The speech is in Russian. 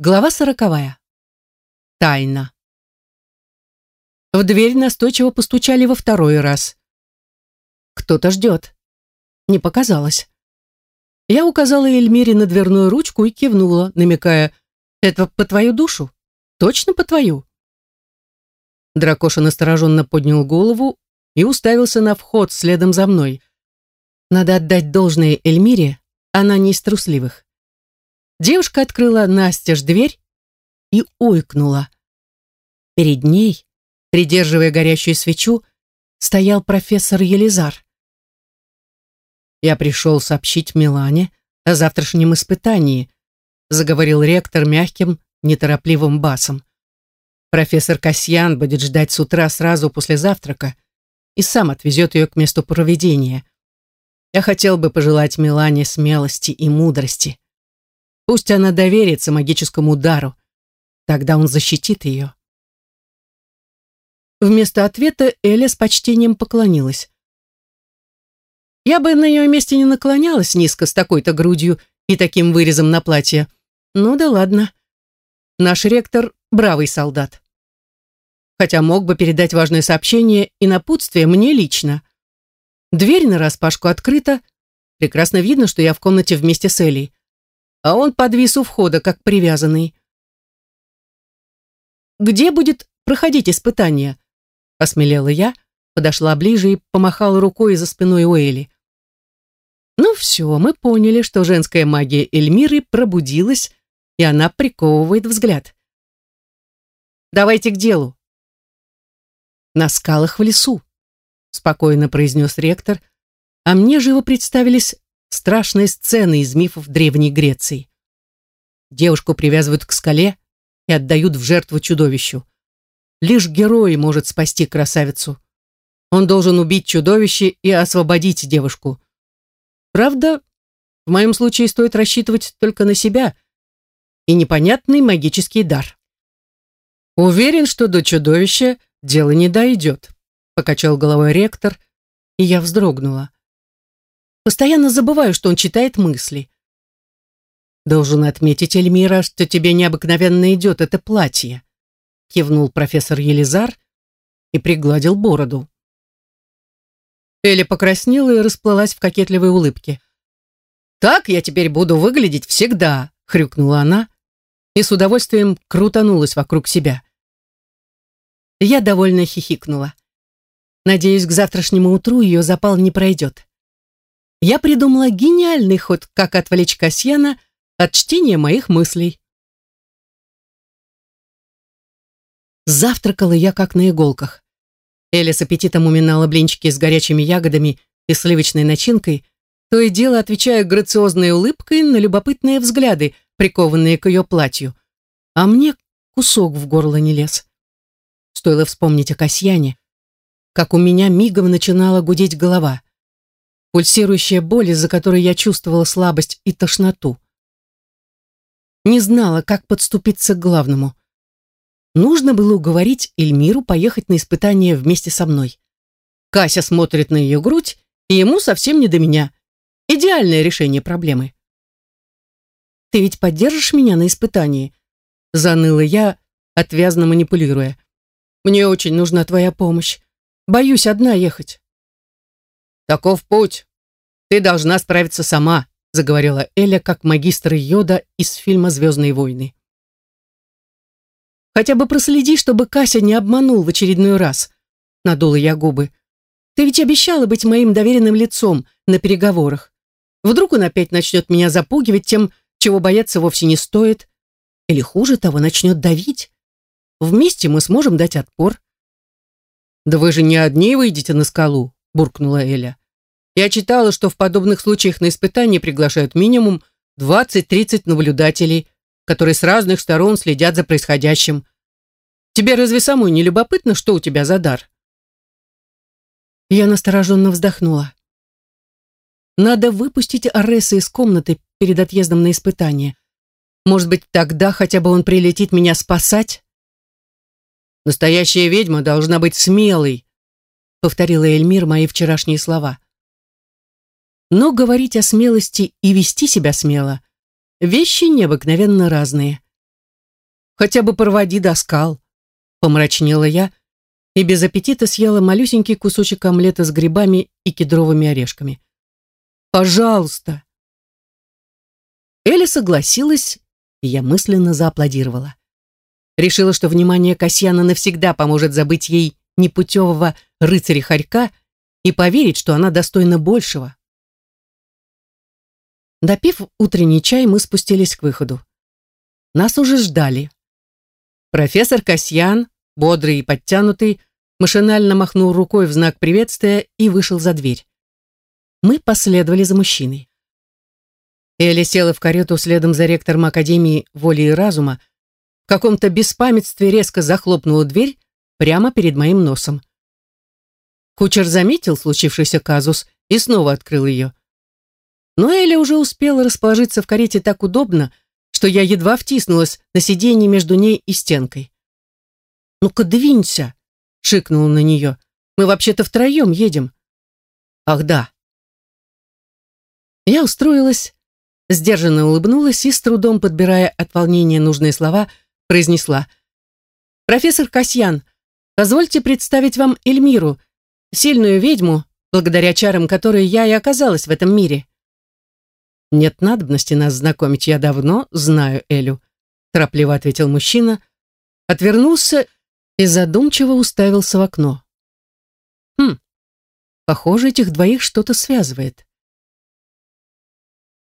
Глава сороковая. Тайна. В дверь настойчиво постучали во второй раз. Кто-то ждет. Не показалось. Я указала Эльмире на дверную ручку и кивнула, намекая, «Это по твою душу? Точно по твою?» Дракоша настороженно поднял голову и уставился на вход следом за мной. Надо отдать должное Эльмире, она не из трусливых. Девушка открыла настежь дверь и ойкнула. Перед ней, придерживая горящую свечу, стоял профессор Елизар. «Я пришел сообщить Милане о завтрашнем испытании», заговорил ректор мягким, неторопливым басом. «Профессор Касьян будет ждать с утра сразу после завтрака и сам отвезет ее к месту проведения. Я хотел бы пожелать Милане смелости и мудрости. Пусть она доверится магическому удару. Тогда он защитит ее. Вместо ответа Эля с почтением поклонилась. Я бы на ее месте не наклонялась низко с такой-то грудью и таким вырезом на платье. Ну да ладно. Наш ректор — бравый солдат. Хотя мог бы передать важное сообщение и напутствие мне лично. Дверь нараспашку открыта. Прекрасно видно, что я в комнате вместе с Элей а он подвис у входа, как привязанный. «Где будет проходить испытание?» — осмелела я, подошла ближе и помахала рукой за спиной Уэйли. Ну все, мы поняли, что женская магия Эльмиры пробудилась, и она приковывает взгляд. «Давайте к делу». «На скалах в лесу», — спокойно произнес ректор, а мне живо представились страшные сцены из мифов Древней Греции. Девушку привязывают к скале и отдают в жертву чудовищу. Лишь герой может спасти красавицу. Он должен убить чудовище и освободить девушку. Правда, в моем случае стоит рассчитывать только на себя и непонятный магический дар. Уверен, что до чудовища дело не дойдет, покачал головой ректор, и я вздрогнула. Постоянно забываю, что он читает мысли. Должен отметить, Эльмира, что тебе необыкновенно идет это платье, кивнул профессор Елизар и пригладил бороду. Эля покраснела и расплылась в кокетливой улыбке. «Так я теперь буду выглядеть всегда», — хрюкнула она и с удовольствием крутанулась вокруг себя. Я довольно хихикнула. Надеюсь, к завтрашнему утру ее запал не пройдет я придумала гениальный ход, как отвлечь Касьяна от чтения моих мыслей. Завтракала я как на иголках. Эля с аппетитом уминала блинчики с горячими ягодами и сливочной начинкой, то и дело отвечая грациозной улыбкой на любопытные взгляды, прикованные к ее платью. А мне кусок в горло не лез. Стоило вспомнить о Касьяне, как у меня мигом начинала гудеть голова пульсирующая боль, из-за которой я чувствовала слабость и тошноту. Не знала, как подступиться к главному. Нужно было уговорить Эльмиру поехать на испытание вместе со мной. Кася смотрит на ее грудь, и ему совсем не до меня. Идеальное решение проблемы. «Ты ведь поддержишь меня на испытании?» Заныла я, отвязно манипулируя. «Мне очень нужна твоя помощь. Боюсь одна ехать». «Таков путь. Ты должна справиться сама», заговорила Эля как магистр Йода из фильма «Звездные войны». «Хотя бы проследи, чтобы Кася не обманул в очередной раз», надула я губы. «Ты ведь обещала быть моим доверенным лицом на переговорах. Вдруг он опять начнет меня запугивать тем, чего бояться вовсе не стоит, или хуже того, начнет давить. Вместе мы сможем дать отпор». «Да вы же не одни выйдете на скалу», буркнула Эля. Я читала, что в подобных случаях на испытания приглашают минимум 20-30 наблюдателей, которые с разных сторон следят за происходящим. Тебе разве самой не любопытно, что у тебя за дар? Я настороженно вздохнула. Надо выпустить Ареса из комнаты перед отъездом на испытание. Может быть, тогда хотя бы он прилетит меня спасать? Настоящая ведьма должна быть смелой, повторила Эльмир мои вчерашние слова. Но говорить о смелости и вести себя смело – вещи необыкновенно разные. хотя бы проводи до скал», — помрачнела я и без аппетита съела малюсенький кусочек омлета с грибами и кедровыми орешками. «Пожалуйста!» Эля согласилась, и я мысленно зааплодировала. Решила, что внимание Касьяна навсегда поможет забыть ей непутевого рыцаря-хорька и поверить, что она достойна большего. Допив утренний чай, мы спустились к выходу. Нас уже ждали. Профессор Касьян, бодрый и подтянутый, машинально махнул рукой в знак приветствия и вышел за дверь. Мы последовали за мужчиной. Эля села в карету следом за ректором Академии воли и разума, в каком-то беспамятстве резко захлопнула дверь прямо перед моим носом. Кучер заметил случившийся казус и снова открыл ее. Но Эля уже успела расположиться в карете так удобно, что я едва втиснулась на сиденье между ней и стенкой. «Ну-ка, двинься!» — шикнул на нее. «Мы вообще-то втроем едем». «Ах, да!» Я устроилась, сдержанно улыбнулась и, с трудом подбирая от волнения нужные слова, произнесла. «Профессор Касьян, позвольте представить вам Эльмиру, сильную ведьму, благодаря чарам которой я и оказалась в этом мире». «Нет надобности нас знакомить, я давно знаю Элю», торопливо ответил мужчина, отвернулся и задумчиво уставился в окно. «Хм, похоже, этих двоих что-то связывает».